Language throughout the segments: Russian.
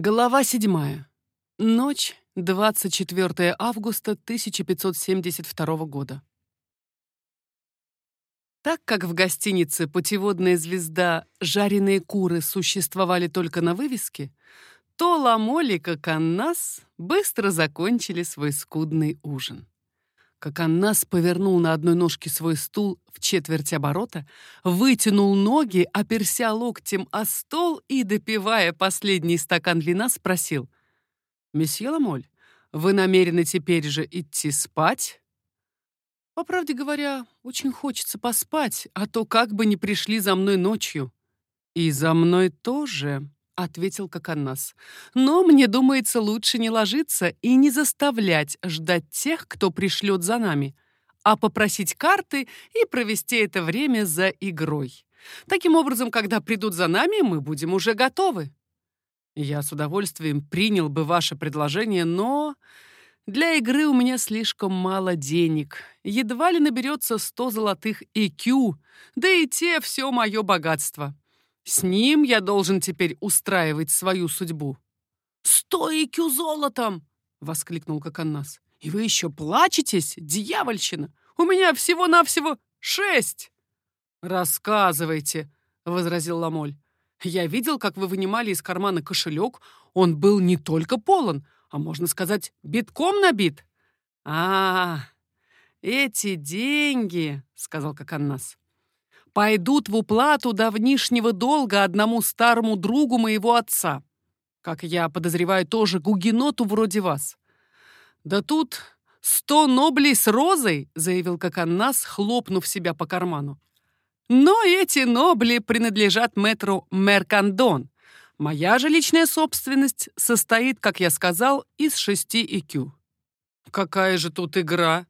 Глава седьмая. Ночь, 24 августа 1572 года. Так как в гостинице «Путеводная звезда» жареные куры существовали только на вывеске, то Ламоли и Коканнас быстро закончили свой скудный ужин. Коканнас повернул на одной ножке свой стул в четверть оборота, вытянул ноги, оперся локтем о стол и, допивая последний стакан вина, спросил. «Месье Ламоль, вы намерены теперь же идти спать?» «По правде говоря, очень хочется поспать, а то как бы не пришли за мной ночью». «И за мной тоже», ответил Коканнас. «Но мне думается, лучше не ложиться и не заставлять ждать тех, кто пришлет за нами, а попросить карты и провести это время за игрой. Таким образом, когда придут за нами, мы будем уже готовы». Я с удовольствием принял бы ваше предложение, но для игры у меня слишком мало денег. Едва ли наберется сто золотых IQ, да и те все мое богатство. С ним я должен теперь устраивать свою судьбу. «Сто икю золотом!» — воскликнул Коканнас. «И вы еще плачетесь, дьявольщина! У меня всего-навсего шесть!» «Рассказывайте!» — возразил Ламоль. «Я видел, как вы вынимали из кармана кошелек. Он был не только полон, а, можно сказать, битком набит». «А, эти деньги!» — сказал Коканнас пойдут в уплату давнишнего долга одному старому другу моего отца. Как я подозреваю, тоже гугеноту вроде вас. Да тут сто ноблей с розой, заявил Коканнас, хлопнув себя по карману. Но эти нобли принадлежат мэтру Меркандон. Моя же личная собственность состоит, как я сказал, из шести икю. Какая же тут игра?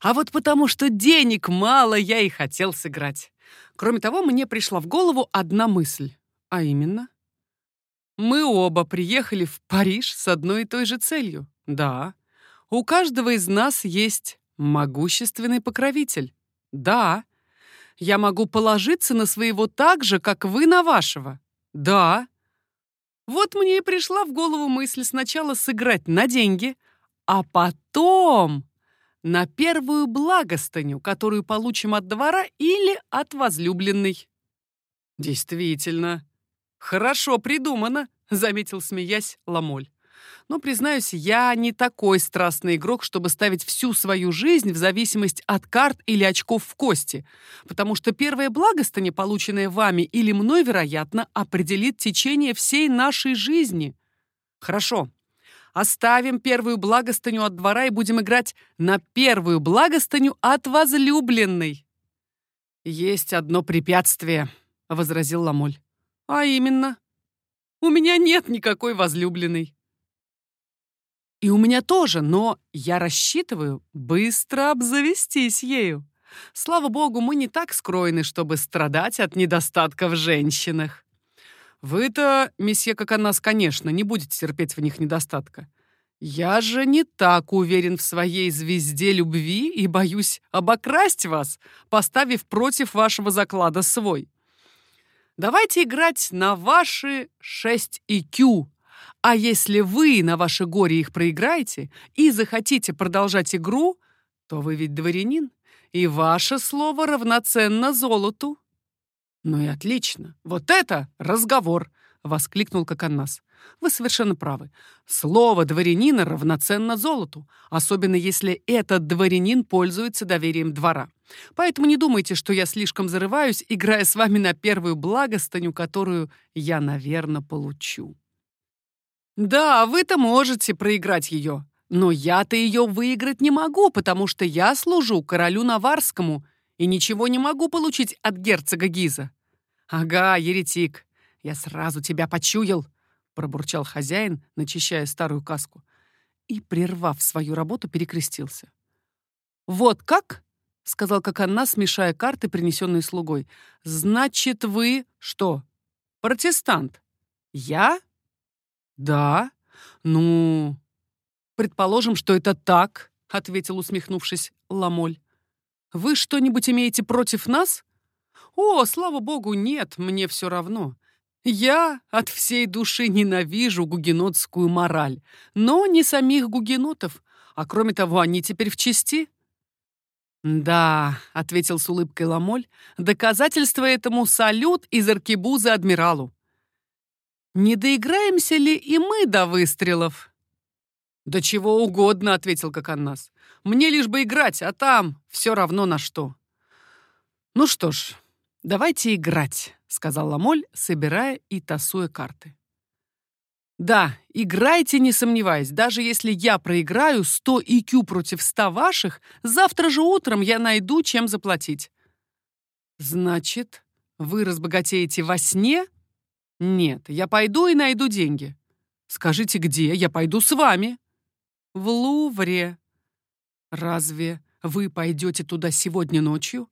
А вот потому что денег мало, я и хотел сыграть. Кроме того, мне пришла в голову одна мысль, а именно... Мы оба приехали в Париж с одной и той же целью. Да, у каждого из нас есть могущественный покровитель. Да, я могу положиться на своего так же, как вы на вашего. Да. Вот мне и пришла в голову мысль сначала сыграть на деньги, а потом на первую благостыню, которую получим от двора или от возлюбленной. Действительно, хорошо придумано, заметил, смеясь, Ламоль. Но, признаюсь, я не такой страстный игрок, чтобы ставить всю свою жизнь в зависимость от карт или очков в кости, потому что первая благостыня, полученная вами или мной, вероятно, определит течение всей нашей жизни. Хорошо, Оставим первую благостыню от двора и будем играть на первую благостыню от возлюбленной. Есть одно препятствие, возразил Ламоль. А именно, у меня нет никакой возлюбленной. И у меня тоже, но я рассчитываю быстро обзавестись ею. Слава богу, мы не так скроены, чтобы страдать от недостатка в женщинах. Вы-то, месье Коконас, конечно, не будете терпеть в них недостатка. Я же не так уверен в своей звезде любви и боюсь обокрасть вас, поставив против вашего заклада свой. Давайте играть на ваши 6 IQ. А если вы на ваше горе их проиграете и захотите продолжать игру, то вы ведь дворянин, и ваше слово равноценно золоту. «Ну и отлично! Вот это разговор!» — воскликнул Коканнас. «Вы совершенно правы. Слово дворянина равноценно золоту, особенно если этот дворянин пользуется доверием двора. Поэтому не думайте, что я слишком зарываюсь, играя с вами на первую благостыню, которую я, наверное, получу». «Да, вы-то можете проиграть ее, но я-то ее выиграть не могу, потому что я служу королю Наварскому и ничего не могу получить от герцога Гиза. «Ага, еретик, я сразу тебя почуял», — пробурчал хозяин, начищая старую каску. И, прервав свою работу, перекрестился. «Вот как?» — сказал Коканна, смешая карты, принесенные слугой. «Значит, вы что, протестант?» «Я?» «Да. Ну, предположим, что это так», — ответил, усмехнувшись, Ламоль. «Вы что-нибудь имеете против нас?» «О, слава богу, нет, мне все равно. Я от всей души ненавижу гугенотскую мораль, но не самих гугенотов, а кроме того, они теперь в чести. «Да», — ответил с улыбкой Ламоль, — «доказательство этому салют из аркебузы адмиралу. Не доиграемся ли и мы до выстрелов?» «Да чего угодно», — ответил Коканнас. «Мне лишь бы играть, а там все равно на что». «Ну что ж, давайте играть», — сказал Ламоль, собирая и тасуя карты. «Да, играйте, не сомневаясь. Даже если я проиграю 100 IQ против 100 ваших, завтра же утром я найду, чем заплатить». «Значит, вы разбогатеете во сне?» «Нет, я пойду и найду деньги». «Скажите, где? Я пойду с вами». «В Лувре». «Разве вы пойдете туда сегодня ночью?»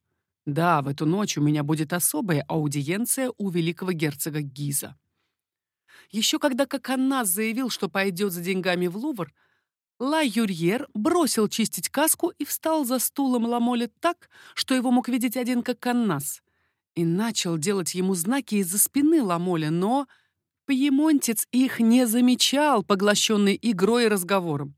«Да, в эту ночь у меня будет особая аудиенция у великого герцога Гиза». Еще когда Коканас заявил, что пойдет за деньгами в Лувр, Ла Юрьер бросил чистить каску и встал за стулом Ламоле так, что его мог видеть один Коканас, и начал делать ему знаки из-за спины Ламоля, но пьемонтец их не замечал, поглощенный игрой и разговором.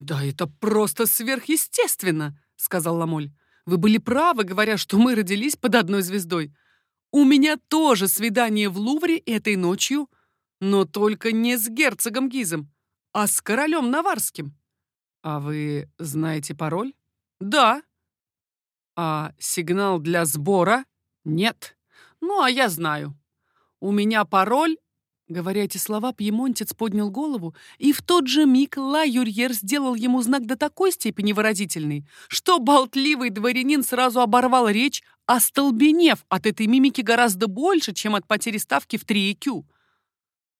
«Да это просто сверхъестественно!» — сказал Ламоль. «Вы были правы, говоря, что мы родились под одной звездой. У меня тоже свидание в Лувре этой ночью, но только не с герцогом Гизом, а с королем Наварским. А вы знаете пароль? Да. А сигнал для сбора? Нет. Ну, а я знаю. У меня пароль Говоря эти слова, пьемонтец поднял голову, и в тот же миг Ла Юрьер сделал ему знак до такой степени выразительный, что болтливый дворянин сразу оборвал речь, остолбенев от этой мимики гораздо больше, чем от потери ставки в 3 EQ.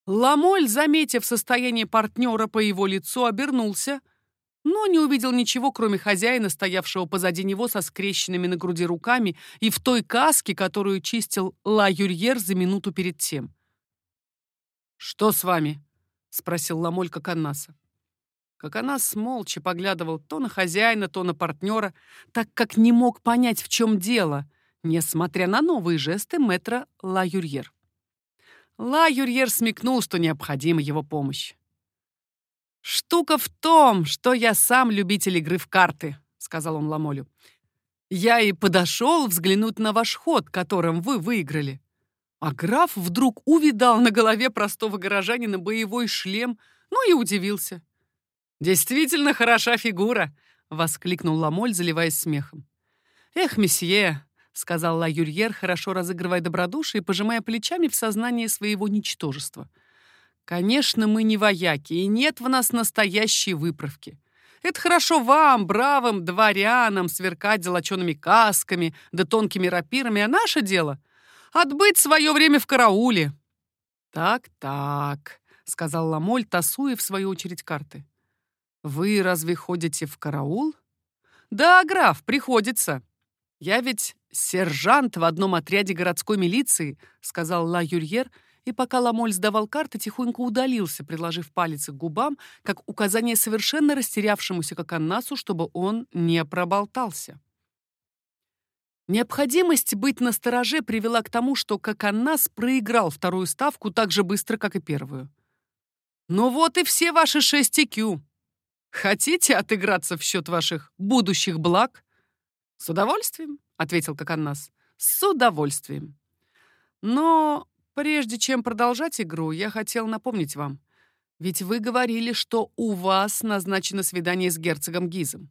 Ламоль, заметив состояние партнера по его лицу, обернулся, но не увидел ничего, кроме хозяина, стоявшего позади него со скрещенными на груди руками и в той каске, которую чистил Ла Юрьер за минуту перед тем. «Что с вами?» — спросил Ламоль Коканаса. Коканас молча поглядывал то на хозяина, то на партнера, так как не мог понять, в чем дело, несмотря на новые жесты мэтра Ла Юрьер. Ла Юрьер смекнул, что необходима его помощь. «Штука в том, что я сам любитель игры в карты», — сказал он Ламолю. «Я и подошел взглянуть на ваш ход, которым вы выиграли. А граф вдруг увидал на голове простого горожанина боевой шлем, ну и удивился. «Действительно хороша фигура!» — воскликнул Ламоль, заливаясь смехом. «Эх, месье, — сказал Ла Юрьер, хорошо разыгрывая добродушие пожимая плечами в сознании своего ничтожества. «Конечно, мы не вояки, и нет в нас настоящей выправки. Это хорошо вам, бравым дворянам, сверкать золочеными касками да тонкими рапирами, а наше дело — отбыть свое время в карауле». «Так-так», — сказал Ламоль, тасуя в свою очередь карты. «Вы разве ходите в караул?» «Да, граф, приходится. Я ведь «Сержант в одном отряде городской милиции», — сказал Ла Юрьер, и пока Ламоль сдавал карты, тихонько удалился, приложив палец к губам, как указание совершенно растерявшемуся как Аннасу, чтобы он не проболтался. Необходимость быть настороже привела к тому, что Коканнас проиграл вторую ставку так же быстро, как и первую. «Ну вот и все ваши шесть IQ. Хотите отыграться в счет ваших будущих благ?» «С удовольствием», — ответил Коканнас. «С удовольствием. Но прежде чем продолжать игру, я хотел напомнить вам. Ведь вы говорили, что у вас назначено свидание с герцогом Гизом».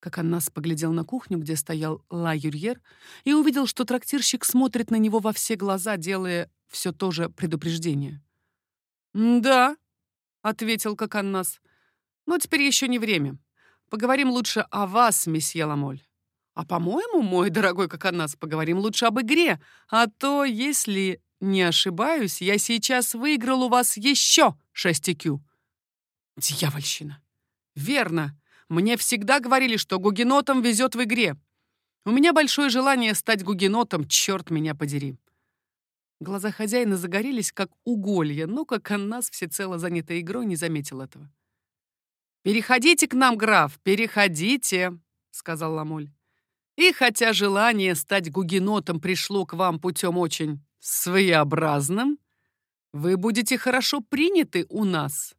Коканнас поглядел на кухню, где стоял Ла Юрьер, и увидел, что трактирщик смотрит на него во все глаза, делая все то же предупреждение. «Да», — ответил Коканнас, — «но теперь еще не время. Поговорим лучше о вас, месье Ламоль». А по-моему, мой дорогой Коконас, поговорим лучше об игре. А то, если не ошибаюсь, я сейчас выиграл у вас еще 6 IQ. Дьявольщина. Верно. Мне всегда говорили, что гугенотам везет в игре. У меня большое желание стать гугенотом, черт меня подери. Глаза хозяина загорелись, как уголья, но как он нас, всецело занятой игрой, не заметил этого. «Переходите к нам, граф, переходите», — сказал Ламоль. И хотя желание стать гугенотом пришло к вам путем очень своеобразным, вы будете хорошо приняты у нас.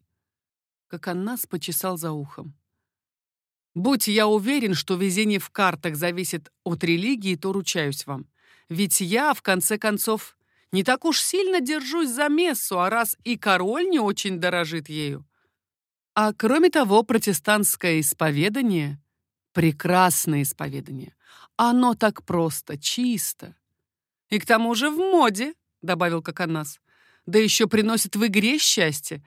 Как Аннас почесал за ухом. Будь я уверен, что везение в картах зависит от религии, то ручаюсь вам. Ведь я, в конце концов, не так уж сильно держусь за мессу, а раз и король не очень дорожит ею. А кроме того, протестантское исповедание — прекрасное исповедание. Оно так просто, чисто. И к тому же в моде, — добавил Коконас. Да еще приносит в игре счастье.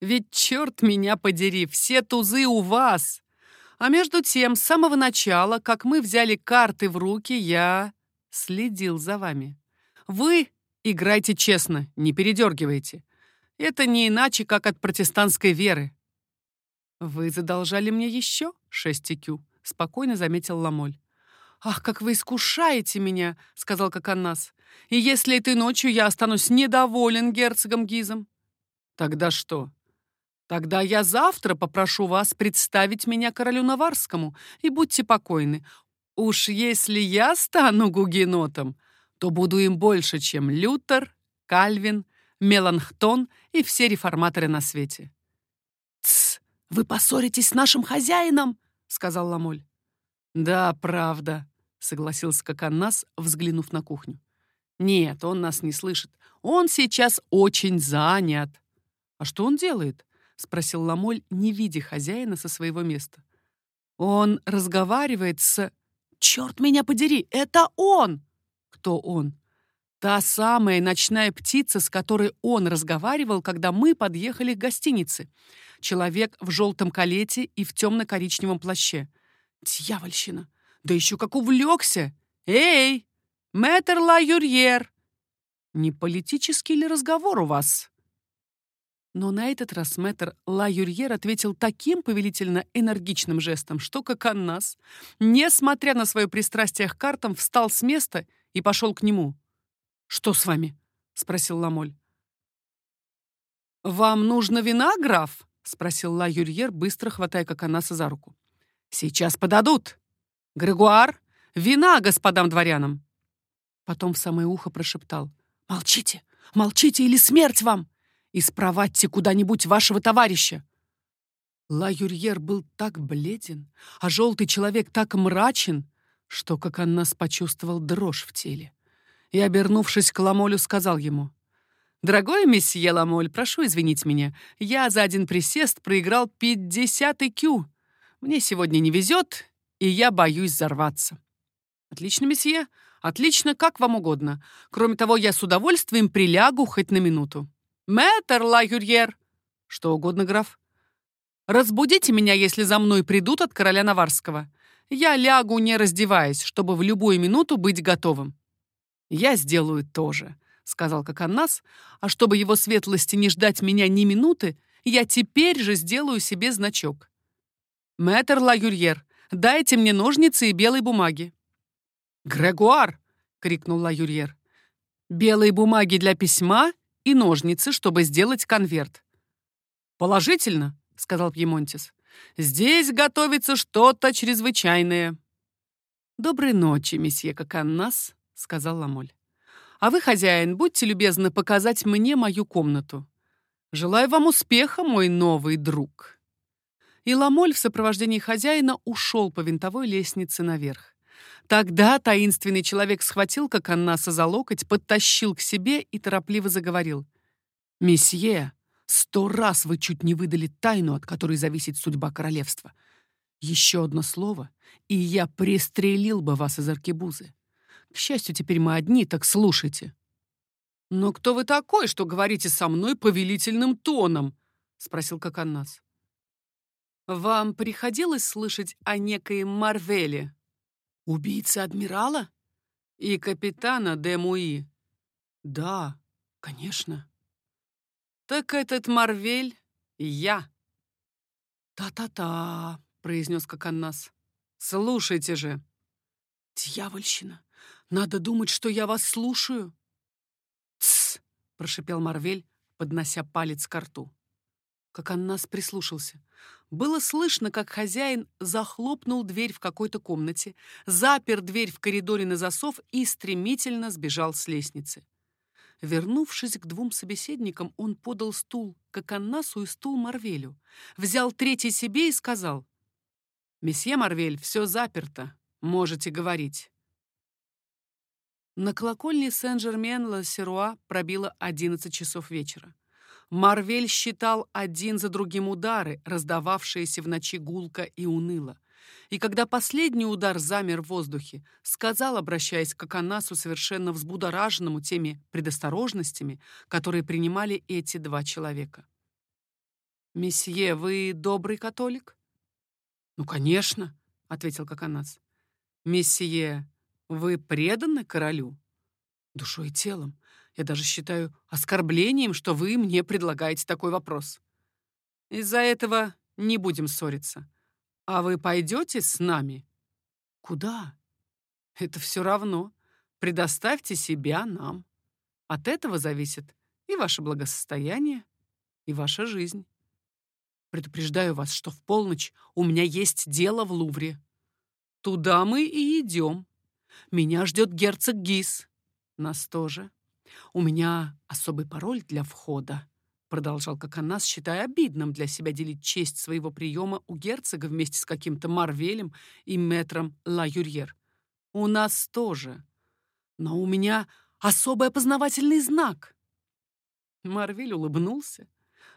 Ведь, черт меня подери, все тузы у вас. А между тем, с самого начала, как мы взяли карты в руки, я следил за вами. Вы играйте честно, не передергивайте. Это не иначе, как от протестантской веры. Вы задолжали мне еще шесть икю, спокойно заметил Ламоль. «Ах, как вы искушаете меня!» — сказал Коканнас. «И если этой ночью я останусь недоволен герцогом Гизом?» «Тогда что?» Тогда я завтра попрошу вас представить меня королю Наварскому, и будьте покойны. Уж если я стану гугенотом, то буду им больше, чем Лютер, Кальвин, Меланхтон и все реформаторы на свете. «Тсс, вы поссоритесь с нашим хозяином», — сказал Ламоль. «Да, правда», — согласился Коканнас, взглянув на кухню. «Нет, он нас не слышит. Он сейчас очень занят». «А что он делает?» — спросил Ламоль, не видя хозяина со своего места. «Он разговаривает с...» «Черт меня подери, это он!» «Кто он?» «Та самая ночная птица, с которой он разговаривал, когда мы подъехали к гостинице. Человек в желтом калете и в темно-коричневом плаще. Дьявольщина! Да еще как увлекся! Эй, мэтр ла Юрьер! Не политический ли разговор у вас?» Но на этот раз мэтр Ла Юрьер ответил таким повелительно энергичным жестом, что как Аннас, несмотря на свое пристрастие к картам, встал с места и пошел к нему. «Что с вами?» — спросил Ламоль. «Вам нужно вина, граф?» — спросил Ла Юрьер, быстро хватая Коконаса за руку. «Сейчас подадут! Грегуар, вина господам дворянам!» Потом в самое ухо прошептал. «Молчите! Молчите, или смерть вам!» И спровадьте куда-нибудь вашего товарища. Ла Юрьер был так бледен, а желтый человек так мрачен, что, как Аннас почувствовал дрожь в теле. И, обернувшись к Ламолю, сказал ему, «Дорогой месье Ламоль, прошу извинить меня, я за один присест проиграл пятьдесят кю. Мне сегодня не везет, и я боюсь взорваться». «Отлично, месье, отлично, как вам угодно. Кроме того, я с удовольствием прилягу хоть на минуту». «Мэтр ла Юрьер!» «Что угодно, граф». «Разбудите меня, если за мной придут от короля Наварского. Я лягу, не раздеваясь, чтобы в любую минуту быть готовым». «Я сделаю то же», — сказал Коканнас, «а чтобы его светлости не ждать меня ни минуты, я теперь же сделаю себе значок». «Мэтр ла Юрьер, дайте мне ножницы и белой бумаги». «Грегуар!» — крикнул ла Юрьер. «Белые бумаги для письма и ножницы, чтобы сделать конверт. «Положительно», — сказал Пьемонтис. «Здесь готовится что-то чрезвычайное». «Доброй ночи, месье Коканнас», — сказал Ламоль. «А вы, хозяин, будьте любезны показать мне мою комнату. Желаю вам успеха, мой новый друг». И Ламоль в сопровождении хозяина ушел по винтовой лестнице наверх. Тогда таинственный человек схватил как Аннаса за локоть, подтащил к себе и торопливо заговорил. «Месье, сто раз вы чуть не выдали тайну, от которой зависит судьба королевства. Еще одно слово, и я пристрелил бы вас из аркебузы. К счастью, теперь мы одни, так слушайте». «Но кто вы такой, что говорите со мной повелительным тоном?» — спросил Коканнас. «Вам приходилось слышать о некоем Марвеле?» Убийца адмирала? И капитана де Муи? Да, конечно. Так этот Марвель я. Та-та-та, произнес Коканнас. Слушайте же. Дьявольщина. Надо думать, что я вас слушаю. Тсс, прошипел Марвель, поднося палец к рту. Коканнас прислушался. Было слышно, как хозяин захлопнул дверь в какой-то комнате, запер дверь в коридоре на засов и стремительно сбежал с лестницы. Вернувшись к двум собеседникам, он подал стул Коканнасу и стул Марвелю, взял третий себе и сказал, «Месье Марвель, все заперто, можете говорить». На колокольне Сен-Жермен-Ла-Серуа пробило 11 часов вечера. Марвель считал один за другим удары, раздававшиеся в ночи гулко и уныло. И когда последний удар замер в воздухе, сказал, обращаясь к Аканасу, совершенно взбудораженному теми предосторожностями, которые принимали эти два человека. «Месье, вы добрый католик?» «Ну, конечно», — ответил Коконас. «Месье, вы преданы королю?» «Душой и телом. Я даже считаю оскорблением, что вы мне предлагаете такой вопрос. Из-за этого не будем ссориться. А вы пойдете с нами? Куда? Это все равно. Предоставьте себя нам. От этого зависит и ваше благосостояние, и ваша жизнь. Предупреждаю вас, что в полночь у меня есть дело в Лувре. Туда мы и идем. Меня ждет герцог Гис. Нас тоже. У меня особый пароль для входа, продолжал Коконас, считая обидным для себя делить честь своего приема у герцога вместе с каким-то Марвелем и метром Ла Юрьер. У нас тоже. Но у меня особый опознавательный знак. Марвель улыбнулся,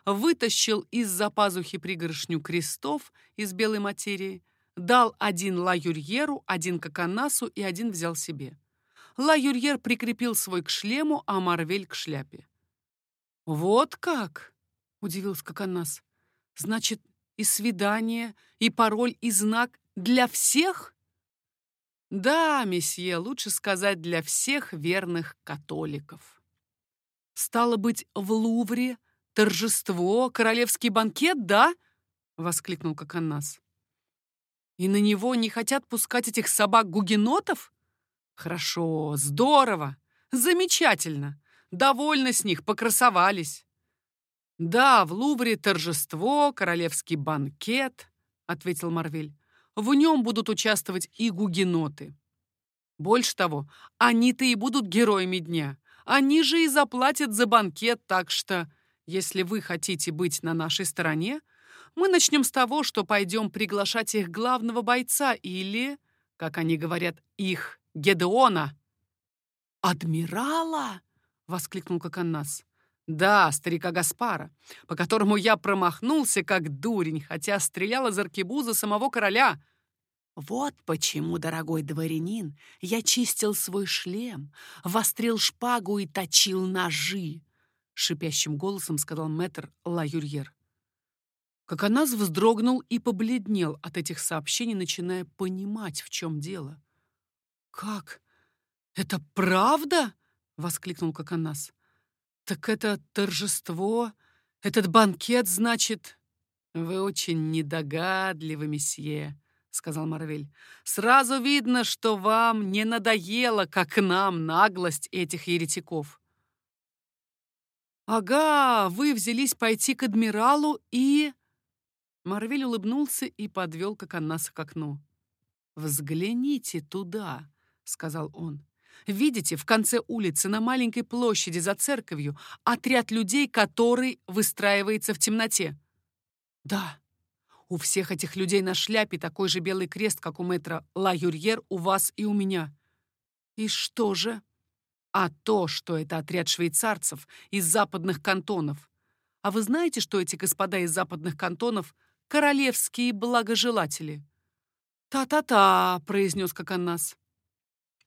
вытащил из-за пазухи пригоршню крестов из белой материи, дал один Ла Юрьеру, один Коконасу и один взял себе. Ла Юрьер прикрепил свой к шлему, а Марвель к шляпе. «Вот как!» — удивился Коконас. «Значит, и свидание, и пароль, и знак для всех?» «Да, месье, лучше сказать, для всех верных католиков». «Стало быть, в Лувре торжество, королевский банкет, да?» — воскликнул Коконас. «И на него не хотят пускать этих собак-гугенотов?» Хорошо, здорово, замечательно. Довольно с них, покрасовались. Да, в Лувре торжество, королевский банкет, ответил Марвель. В нем будут участвовать и гугеноты. Больше того, они-то и будут героями дня. Они же и заплатят за банкет, так что, если вы хотите быть на нашей стороне, мы начнем с того, что пойдем приглашать их главного бойца или, как они говорят, их Гедеона!» «Адмирала!» — воскликнул Коканнас. «Да, старика Гаспара, по которому я промахнулся, как дурень, хотя стрелял из аркебуза самого короля». «Вот почему, дорогой дворянин, я чистил свой шлем, вострил шпагу и точил ножи», — шипящим голосом сказал мэтр Ла Юрьер. Коконас вздрогнул и побледнел от этих сообщений, начиная понимать, в чем дело. «Как? Это правда?» — воскликнул Коконас. «Так это торжество, этот банкет, значит...» «Вы очень недогадливы, месье», — сказал Марвель. «Сразу видно, что вам не надоело, как нам, наглость этих еретиков». «Ага, вы взялись пойти к адмиралу и...» Марвель улыбнулся и подвел Коконаса к окну. «Взгляните туда», — сказал он. «Видите, в конце улицы, на маленькой площади за церковью, отряд людей, который выстраивается в темноте?» «Да, у всех этих людей на шляпе такой же белый крест, как у мэтра Ла Юрьер, у вас и у меня». «И что же?» «А то, что это отряд швейцарцев из западных кантонов. А вы знаете, что эти господа из западных кантонов — королевские благожелатели?» «Та-та-та», — произнес Коканнас.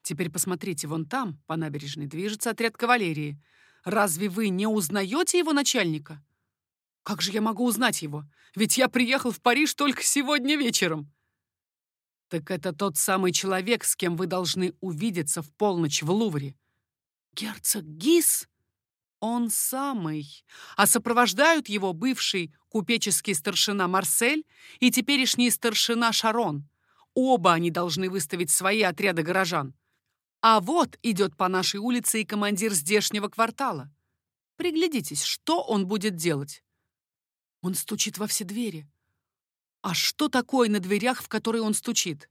Теперь посмотрите, вон там, по набережной, движется отряд кавалерии. Разве вы не узнаете его начальника? Как же я могу узнать его? Ведь я приехал в Париж только сегодня вечером. Так это тот самый человек, с кем вы должны увидеться в полночь в Лувре. Герцог Гис? Он самый. А сопровождают его бывший купеческий старшина Марсель и теперешний старшина Шарон. Оба они должны выставить свои отряды горожан. А вот идет по нашей улице и командир здешнего квартала. Приглядитесь, что он будет делать. Он стучит во все двери. А что такое на дверях, в которые он стучит?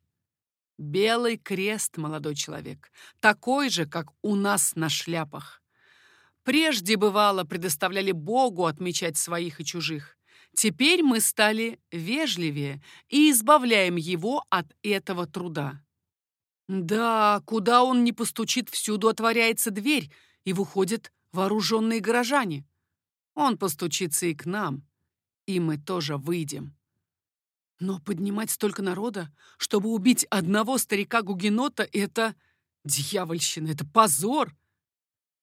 Белый крест, молодой человек, такой же, как у нас на шляпах. Прежде, бывало, предоставляли Богу отмечать своих и чужих. Теперь мы стали вежливее и избавляем его от этого труда. Да, куда он не постучит, всюду отворяется дверь, и выходят вооруженные горожане. Он постучится и к нам, и мы тоже выйдем. Но поднимать столько народа, чтобы убить одного старика-гугенота, это дьявольщина, это позор.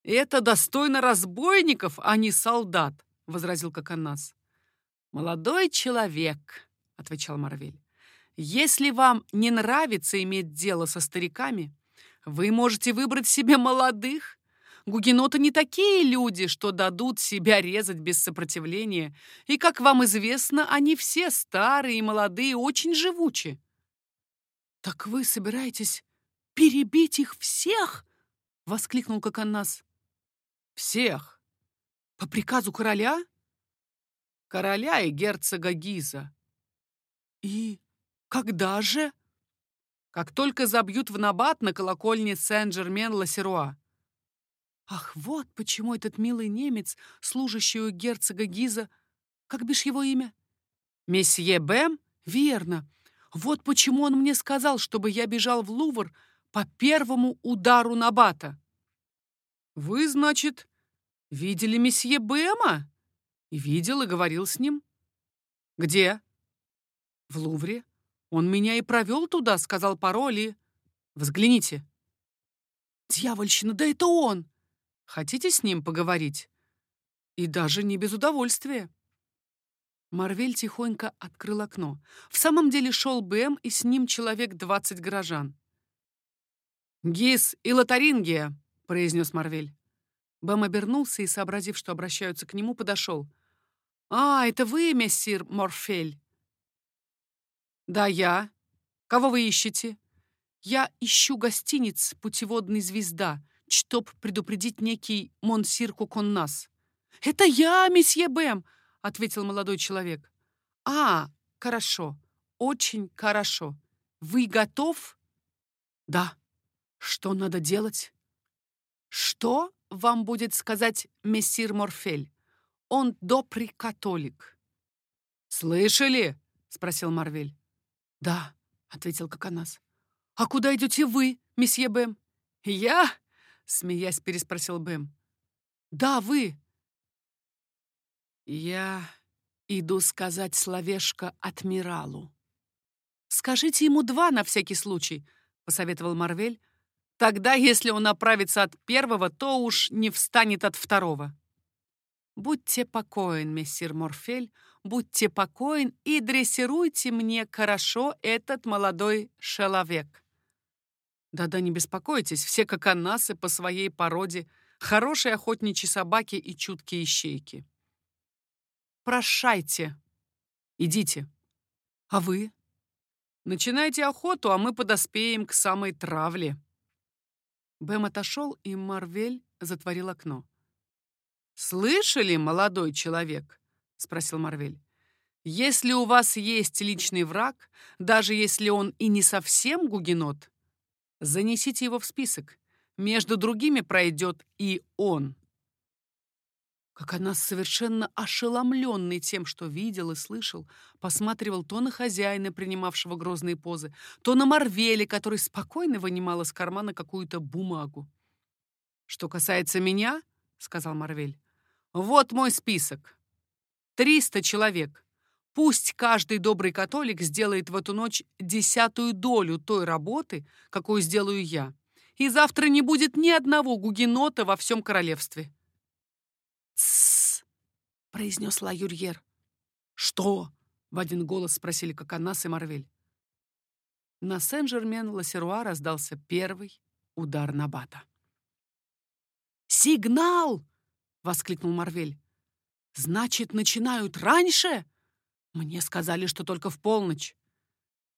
Это достойно разбойников, а не солдат, возразил Коконас. Молодой человек, отвечал Марвель. Если вам не нравится иметь дело со стариками, вы можете выбрать себе молодых. Гугеноты не такие люди, что дадут себя резать без сопротивления, и, как вам известно, они все старые и молодые, очень живучи. «Так вы собираетесь перебить их всех?» — воскликнул Коконас. «Всех? По приказу короля?» «Короля и герцога Гиза». «И когда же? Как только забьют в набат на колокольне Сен-Жермен-Лассеруа. Ах, вот почему этот милый немец, служащий у герцога Гиза, как бишь его имя? Месье Бэм? Верно. Вот почему он мне сказал, чтобы я бежал в Лувр по первому удару Набата. Вы, значит, видели месье Бэма? Видел, и говорил с ним. Где? В Лувре. Он меня и провел туда, сказал пароль и... Взгляните. Дьявольщина, да это он! Хотите с ним поговорить? И даже не без удовольствия. Марвель тихонько открыл окно. В самом деле шел Бэм, и с ним человек двадцать горожан. «Гис и Лотарингия», — произнес Марвель. Бэм обернулся и, сообразив, что обращаются к нему, подошел. «А, это вы, мессир Морфель?» «Да, я. Кого вы ищете?» «Я ищу гостиниц «Путеводный звезда», чтоб предупредить некий Монсир Куконнас». «Это я, месье Бэм!» — ответил молодой человек. «А, хорошо, очень хорошо. Вы готов?» «Да. Что надо делать?» «Что вам будет сказать мессир Морфель? Он добрый католик». «Слышали?» — спросил Марвель. «Да», — ответил Коконас. «А куда идете вы, месье Бэм?» «Я?» — смеясь переспросил Бэм. «Да, вы». «Я иду сказать словешко адмиралу». «Скажите ему два на всякий случай», — посоветовал Марвель. «Тогда, если он направится от первого, то уж не встанет от второго». «Будьте покоен, мессир Морфель, будьте покоен и дрессируйте мне хорошо этот молодой человек». Да-да, не беспокойтесь, все коконасы по своей породе, хорошие охотничьи собаки и чуткие щейки. Прощайте. Идите. А вы? Начинайте охоту, а мы подоспеем к самой травле. Бэм отошел, и Марвель затворил окно. «Слышали, молодой человек?» — спросил Марвель. «Если у вас есть личный враг, даже если он и не совсем гугенот, занесите его в список. Между другими пройдет и он». Как она совершенно ошеломленный тем, что видел и слышал, посматривал то на хозяина, принимавшего грозные позы, то на Марвеля, который спокойно вынимал из кармана какую-то бумагу. «Что касается меня, — сказал Марвель, — вот мой список. Триста человек. Пусть каждый добрый католик сделает в эту ночь десятую долю той работы, какую сделаю я. И завтра не будет ни одного гугенота во всем королевстве. «Тссс!» — произнес Ла Юрьер. «Что?» — в один голос спросили Коконас и Марвель. На Сен-Жермен-Лассеруа раздался первый удар Набата. «Сигнал!» — воскликнул Марвель. «Значит, начинают раньше?» «Мне сказали, что только в полночь».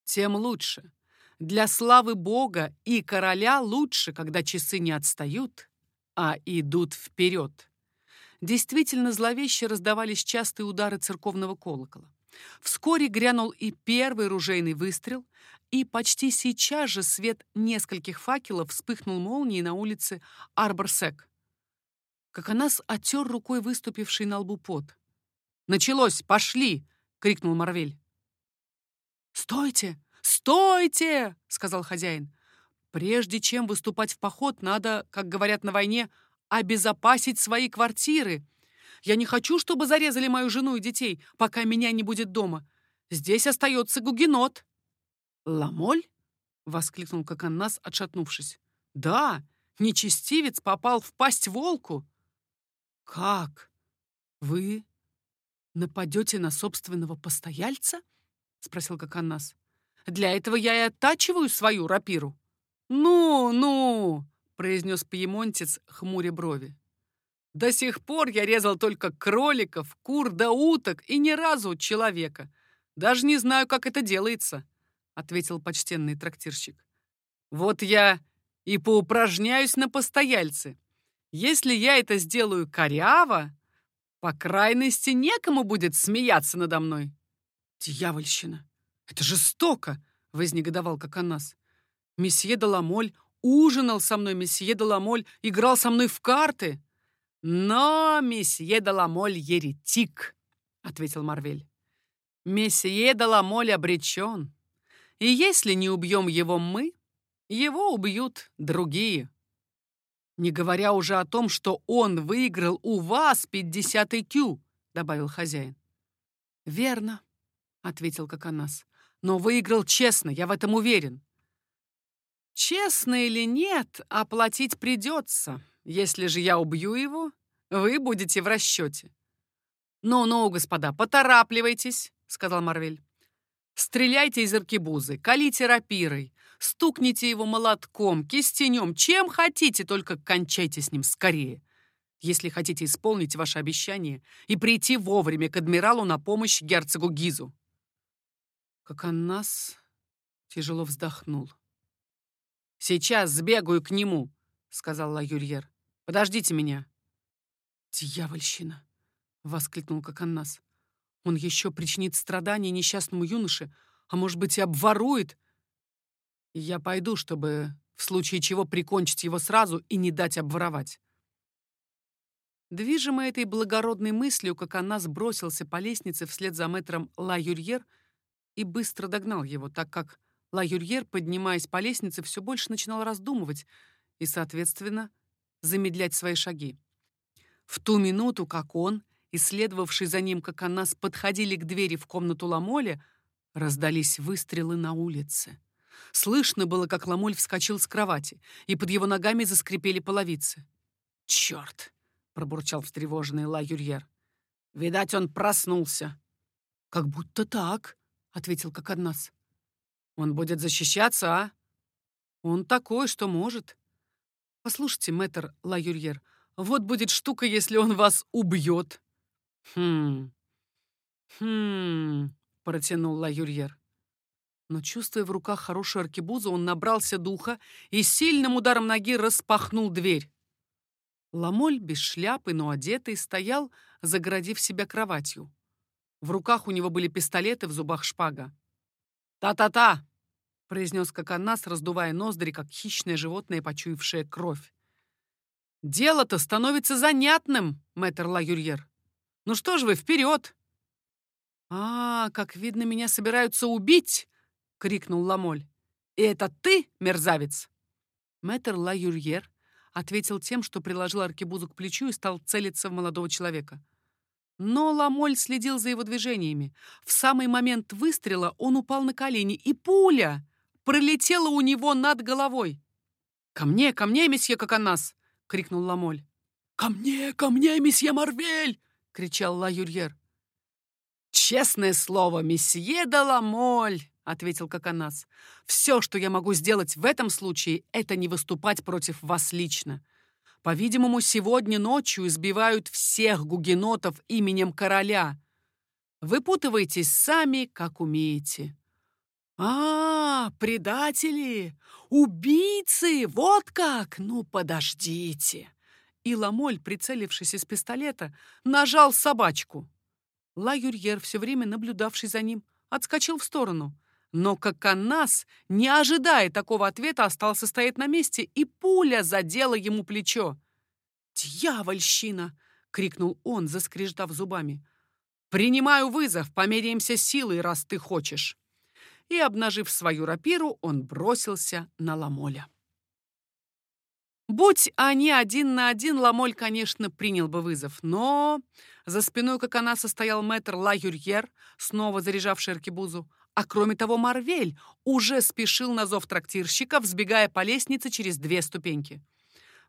«Тем лучше. Для славы Бога и короля лучше, когда часы не отстают, а идут вперед». Действительно зловеще раздавались частые удары церковного колокола. Вскоре грянул и первый ружейный выстрел, и почти сейчас же свет нескольких факелов вспыхнул молнией на улице Арборсек. Как Анас оттер рукой выступивший на лбу пот. «Началось! Пошли!» — крикнул Марвель. «Стойте! Стойте!» — сказал хозяин. «Прежде чем выступать в поход, надо, как говорят на войне, обезопасить свои квартиры. Я не хочу, чтобы зарезали мою жену и детей, пока меня не будет дома. Здесь остается гугенот». «Ламоль?» — воскликнул Коканнас, отшатнувшись. «Да, нечестивец попал в пасть волку». «Как? Вы нападете на собственного постояльца?» — спросил Коканнас. «Для этого я и оттачиваю свою рапиру». «Ну, ну!» — произнес пьемонтец, хмуря брови. «До сих пор я резал только кроликов, кур да уток и ни разу человека. Даже не знаю, как это делается», — ответил почтенный трактирщик. «Вот я и поупражняюсь на постояльце. Если я это сделаю коряво, по крайности некому будет смеяться надо мной». «Дьявольщина! Это жестоко!» — вознегодовал Коконас. «Месье Даламоль ужинал со мной, месье Даламоль играл со мной в карты». «Но месье Даламоль еретик», — ответил Марвель. «Месье Даламоль обречен, и если не убьем его мы, его убьют другие». «Не говоря уже о том, что он выиграл у вас 50 IQ», — добавил хозяин. «Верно», — ответил Коконас. «Но выиграл честно, я в этом уверен». «Честно или нет, оплатить придется», если же я убью его, вы будете в расчете. «Ну-ну, господа, поторапливайтесь», — сказал Марвель. «Стреляйте из аркебузы, колите рапирой, стукните его молотком, кистенем, чем хотите, только кончайте с ним скорее, если хотите исполнить ваше обещание и прийти вовремя к адмиралу на помощь герцогу Гизу». Как он нас тяжело вздохнул. «Сейчас сбегаю к нему», — сказал Ла Юрьер. Подождите меня!» «Дьявольщина!» — воскликнул Коканнас. «Он еще причинит страдания несчастному юноше, а может быть и обворует. Я пойду, чтобы в случае чего прикончить его сразу и не дать обворовать». Движимый этой благородной мыслью, Коканнас бросился по лестнице вслед за мэтром Ла Юрьер и быстро догнал его, так как Ла Юрьер, поднимаясь по лестнице, все больше начинал раздумывать и, соответственно, замедлять свои шаги. В ту минуту, как он, исследовавший за ним, как она, подходили к двери в комнату Ламоля, раздались выстрелы на улице. Слышно было, как Ламоль вскочил с кровати, и под его ногами заскрипели половицы. «Черт!» — пробурчал встревоженный Ла Юрьер. «Видать, он проснулся». «Как будто так», — ответил Кокоднас. «Он будет защищаться, а?» «Он такой, что может. «Послушайте, мэтр Ла Юрьер, вот будет штука, если он вас убьет». «Хм... хм...» — протянул Ла Юрьер. Но, чувствуя в руках хорошую аркебузу, он набрался духа и сильным ударом ноги распахнул дверь. Ламоль, без шляпы, но одетый, стоял, загородив себя кроватью. В руках у него были пистолеты, в зубах шпага. «Та-та-та!» — произнес Коконас, раздувая ноздри, как хищное животное, почуявшее кровь. «Дело-то становится занятным, мэтр Ла Юрьер. Ну что ж вы, вперед!» «А, как видно, меня собираются убить!» — крикнул Ламоль. «И это ты, мерзавец?» Мэтр Ла Юрьер ответил тем, что приложил аркебузу к плечу и стал целиться в молодого человека. Но Ламоль следил за его движениями. В самый момент выстрела он упал на колени, и пуля пролетела у него над головой. «Ко мне, ко мне, месье Коконас!» — крикнул Ламоль. «Ко мне, ко мне, месье Марвель!» — кричал Ла Юрьер. «Честное слово, месье де Ламоль!» — ответил Коконас. «Все, что я могу сделать в этом случае, это не выступать против вас лично. По-видимому, сегодня ночью избивают всех гугенотов именем короля. Выпутывайтесь сами, как умеете. «А, предатели! Убийцы! Вот как! Ну, подождите!» И Ламоль, прицелившись из пистолета, нажал собачку. Ла Юрьер, все время наблюдавший за ним, отскочил в сторону. Но Коканас, не ожидая такого ответа, остался стоять на месте, и пуля задела ему плечо. «Дьявольщина!» — крикнул он, заскреждав зубами. «Принимаю вызов, померяемся силой, раз ты хочешь!» И, обнажив свою рапиру, он бросился на Ламоля. Будь они один на один, Ламоль, конечно, принял бы вызов, но за спиной, как она, состоял мэтр Ла Юрьер, снова заряжавший аркебузу, а кроме того Марвель уже спешил на зов трактирщика, взбегая по лестнице через две ступеньки.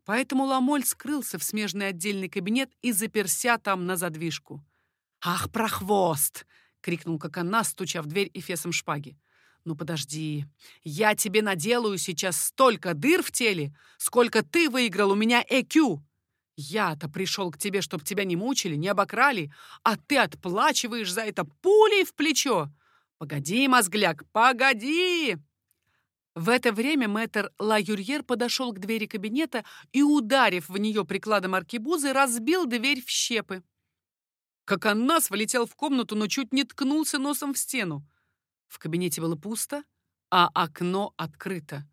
Поэтому Ламоль скрылся в смежный отдельный кабинет и заперся там на задвижку. «Ах, прохвост!» — крикнул как она, стуча в дверь эфесом шпаги. «Ну подожди, я тебе наделаю сейчас столько дыр в теле, сколько ты выиграл у меня ЭКЮ. Я-то пришел к тебе, чтобы тебя не мучили, не обокрали, а ты отплачиваешь за это пулей в плечо. Погоди, мозгляк, погоди!» В это время мэтр Ла Юрьер подошел к двери кабинета и, ударив в нее прикладом аркебузы, разбил дверь в щепы. Как Аннас влетел в комнату, но чуть не ткнулся носом в стену. В кабинете было пусто, а окно открыто.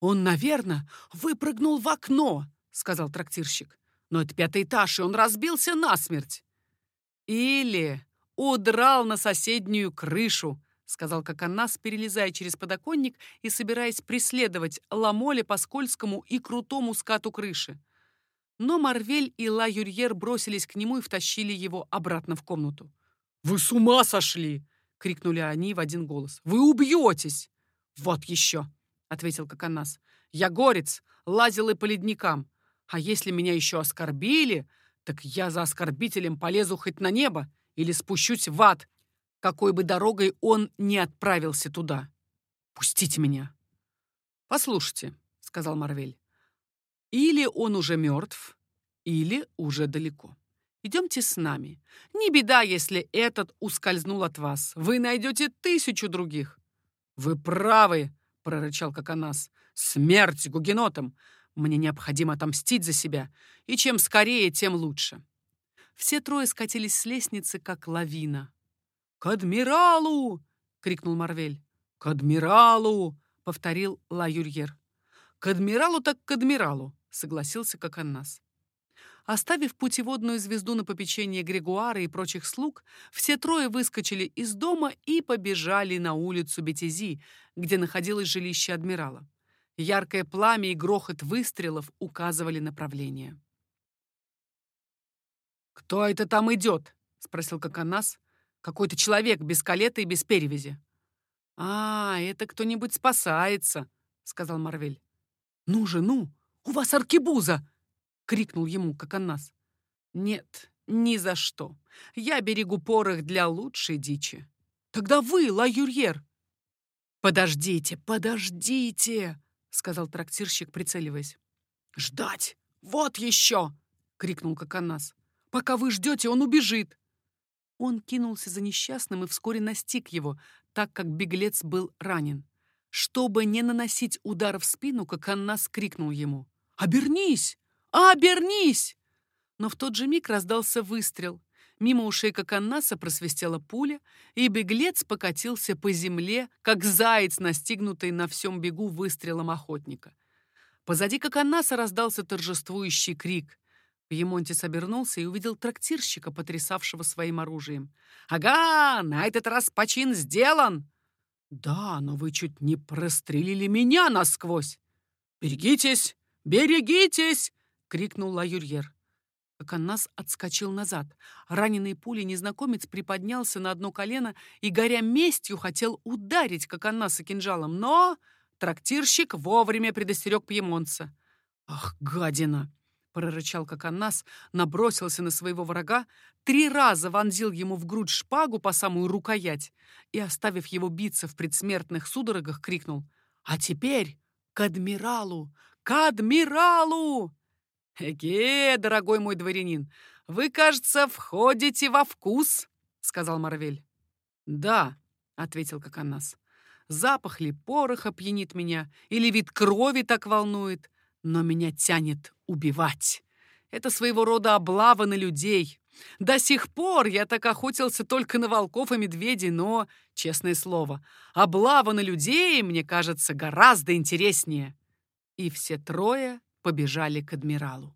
«Он, наверное, выпрыгнул в окно», — сказал трактирщик. «Но это пятый этаж, и он разбился насмерть». «Или удрал на соседнюю крышу», — сказал Коконас, перелезая через подоконник и собираясь преследовать Ламоле по скользкому и крутому скату крыши. Но Марвель и Ла Юрьер бросились к нему и втащили его обратно в комнату. «Вы с ума сошли!» — крикнули они в один голос. «Вы убьетесь!» «Вот еще!» — ответил Коконас. «Я горец, лазил и по ледникам. А если меня еще оскорбили, так я за оскорбителем полезу хоть на небо или спущусь в ад, какой бы дорогой он не отправился туда. Пустите меня. Послушайте, сказал Марвель. Или он уже мертв, или уже далеко. Идемте с нами. Не беда, если этот ускользнул от вас. Вы найдете тысячу других. Вы правы, прорычал Коконас. Смерть гугенотам! Мне необходимо отомстить за себя, и чем скорее, тем лучше. Все трое скатились с лестницы, как лавина. «К адмиралу!» — крикнул Марвель. «К адмиралу!» — повторил Ла Юрьер. «К адмиралу так к адмиралу!» — согласился Коканнас. Оставив путеводную звезду на попечение Грегуара и прочих слуг, все трое выскочили из дома и побежали на улицу Бетези, где находилось жилище адмирала. Яркое пламя и грохот выстрелов указывали направление. «Кто это там идет?» — спросил Коконас. «Какой-то человек без калета и без перевязи». «А, это кто-нибудь спасается», — сказал Марвель. «Ну же, ну, у вас аркебуза!» — крикнул ему Коконас. «Нет, ни за что. Я берегу порох для лучшей дичи». «Тогда вы, Ла Юрьер!» «Подождите, подождите!» — сказал трактирщик, прицеливаясь. «Ждать! Вот еще!» — крикнул Коконас. Пока вы ждете, он убежит!» Он кинулся за несчастным и вскоре настиг его, так как беглец был ранен. Чтобы не наносить удар в спину, как Аннас крикнул ему. «Обернись! Обернись!» Но в тот же миг раздался выстрел. Мимо ушей Коканнаса просвистела пуля, и беглец покатился по земле, как заяц, настигнутый на всем бегу выстрелом охотника. Позади Коканнаса раздался торжествующий крик. Пьемонтис обернулся и увидел трактирщика, потрясавшего своим оружием. «Ага, на этот раз почин сделан!» «Да, но вы чуть не прострелили меня насквозь!» «Берегитесь! Берегитесь!» — крикнул Лаюрьер. Коканнас отскочил назад. Раненый пулей незнакомец приподнялся на одно колено и, горя местью, хотел ударить Коканнаса кинжалом, но трактирщик вовремя предостерег пьемонца. «Ах, гадина!» Прорычал как Аннас, набросился на своего врага, три раза вонзил ему в грудь шпагу по самую рукоять и, оставив его биться в предсмертных судорогах, крикнул «А теперь к адмиралу! К адмиралу!» «Эге, дорогой мой дворянин, вы, кажется, входите во вкус», — сказал Марвель. «Да», — ответил Коконас. «Запах ли пороха пьянит меня, или вид крови так волнует, но меня тянет убивать. Это своего рода облава на людей. До сих пор я так охотился только на волков и медведей, но, честное слово, облава на людей, мне кажется, гораздо интереснее. И все трое побежали к адмиралу.